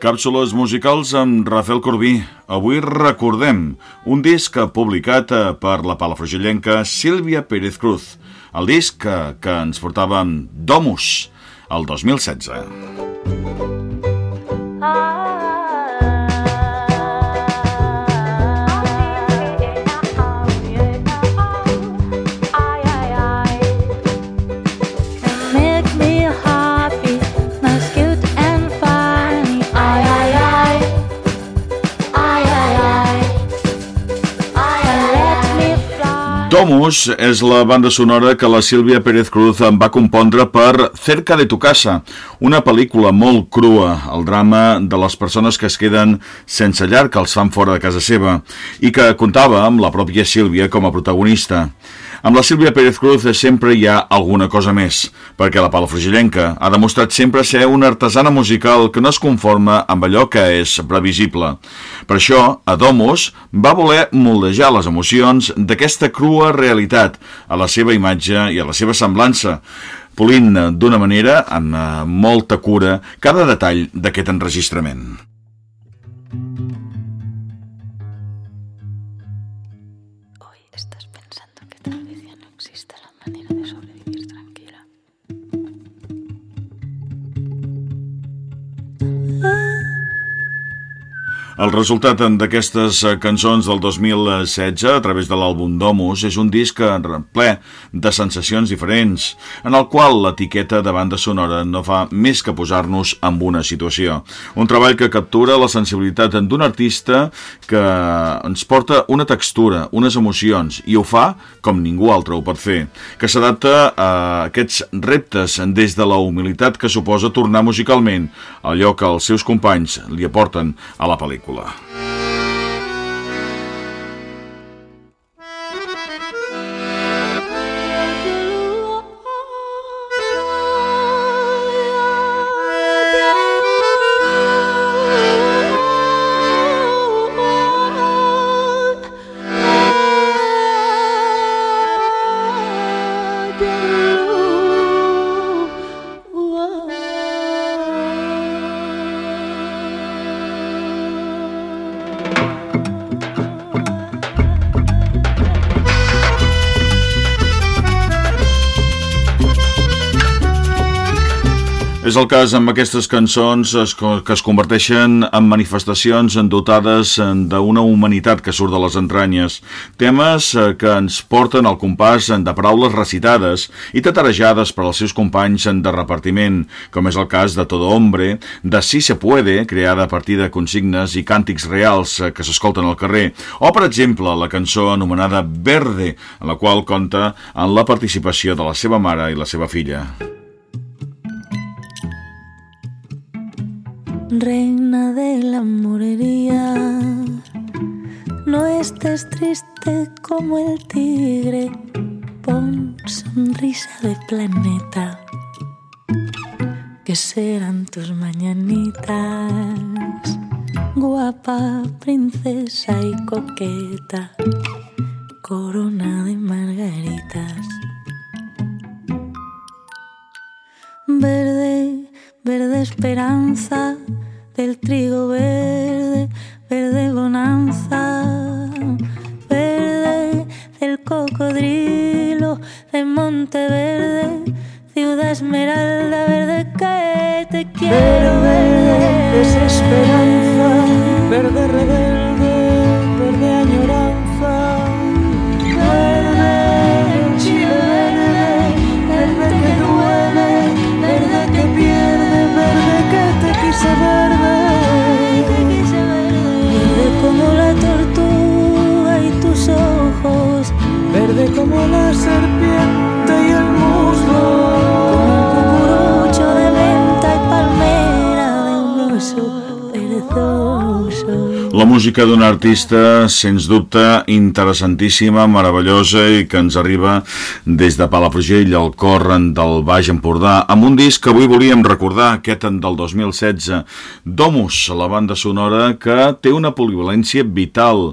Càpsules musicals amb Rafael Corbí. Avui recordem un disc publicat eh, per la palafrugellenca Sílvia Pérez Cruz. El disc que, que ens portava Domus, el 2016. Domus és la banda sonora que la Sílvia Pérez Cruz en va compondre per Cerca de tu casa, una pel·lícula molt crua, el drama de les persones que es queden sense llar, que els fan fora de casa seva, i que contava amb la pròpia Sílvia com a protagonista. Amb la Sílvia Pérez Cruz sempre hi ha alguna cosa més, perquè la palafrugellenca ha demostrat sempre ser una artesana musical que no es conforma amb allò que és previsible. Per això, Adomus va voler moldejar les emocions d'aquesta crua realitat a la seva imatge i a la seva semblança, polint d'una manera, amb eh, molta cura, cada detall d'aquest enregistrament. El resultat d'aquestes eh, cançons del 2016 a través de l'àlbum Domus és un disc ple de sensacions diferents, en el qual l'etiqueta de banda sonora no fa més que posar-nos en una situació. Un treball que captura la sensibilitat d'un artista que ens porta una textura, unes emocions, i ho fa com ningú altre ho pot fer, que s'adapta a aquests reptes des de la humilitat que suposa tornar musicalment allò que els seus companys li aporten a la pel·lícula. espetacular. És el cas amb aquestes cançons que es converteixen en manifestacions dotades d'una humanitat que surt de les entranyes. Temes eh, que ens porten al compàs de paraules recitades i tatarejades per als seus companys de repartiment, com és el cas de Todo Hombre, de Si se puede, creada a partir de consignes i càntics reals eh, que s'escolten al carrer, o, per exemple, la cançó anomenada Verde, en la qual compta en la participació de la seva mare i la seva filla. Reina de la morería, no estés triste como el tigre, pon sonrisa de planeta, que serán tus mañanitas, guapa, princesa y coqueta, corona de margaritas. Verde, verde esperanza del trigo verde, verde bonanza, verde del cocodrilo de Monteverde, ciudad esmeralda verde que te quiero verde, desesperanza, La música d'un artista, sens dubte, interessantíssima, meravellosa i que ens arriba des de Palafrugell al cor del Baix Empordà, amb un disc que avui volíem recordar, aquest del 2016, Domus, la banda sonora que té una polivalència vital.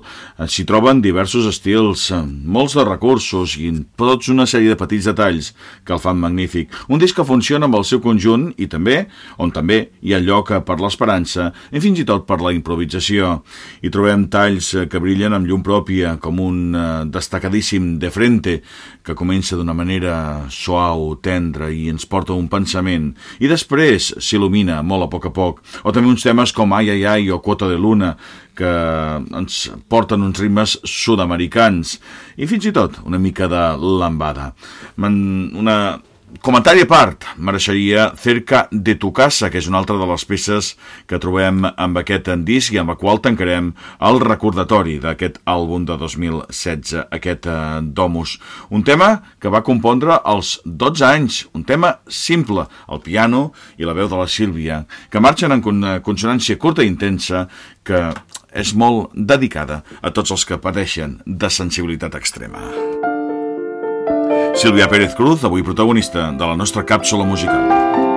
S'hi troben diversos estils, molts de recursos i tots una sèrie de petits detalls que el fan magnífic. Un disc que funciona amb el seu conjunt i també, on també hi ha lloc per l'esperança i fins i tot per la improvisació. Hi trobem talls eh, que brillen amb llum pròpia, com un eh, destacadíssim de frente, que comença d'una manera suau, tendra i ens porta un pensament, i després s'il·lumina molt a poc a poc. O també uns temes com Ai Ai Ai o Quota de Luna, que ens porten uns ritmes sud-americans i fins i tot una mica de lambada. Una Comentari a part, mereixeria Cerca de tu casa, que és una altra de les peces que trobem amb aquest disc i amb la qual tancarem el recordatori d'aquest àlbum de 2016, aquest uh, Domus. Un tema que va compondre als 12 anys, un tema simple, el piano i la veu de la Sílvia, que marxen en consonància curta i intensa que és molt dedicada a tots els que pateixen de sensibilitat extrema. Sílvia Pérez Cruz, avui protagonista de la nostra càpsula musical.